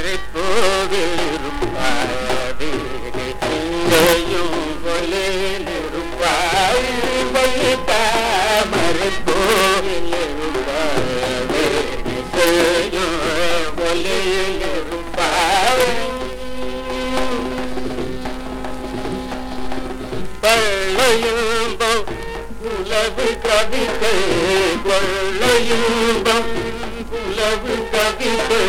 மறை கோவில் இருப்பாய் இங்கேயும் கொலில் இருப்பாய் வழி தாமரை கோவில் இருப்பாய் கொலில் இருப்பாய் பழையும்பம் உலவு கவிதை கொள்ளையும்பம் புலவு கவிதை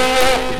Bye.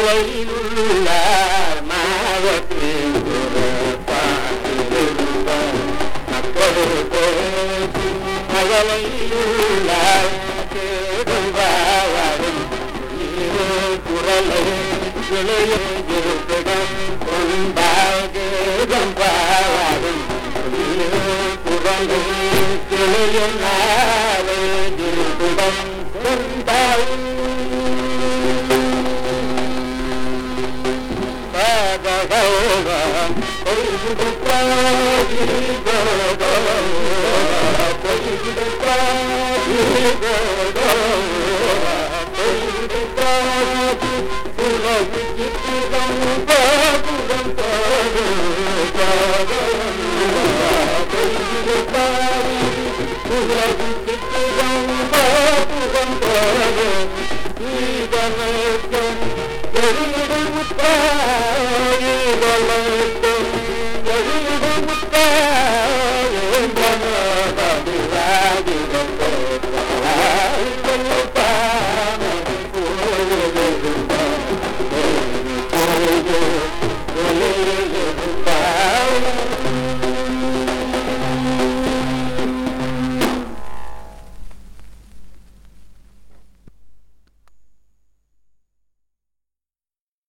மழலையில் உள்ள மாவத்தில் மக்கள் பேசி மழலையில் உள்ள கேடும் வாழும் குரலை விளையிருப்பிடம் கொண்டாகேதம் வாழும் குரலை கிளையும் நாளே पारज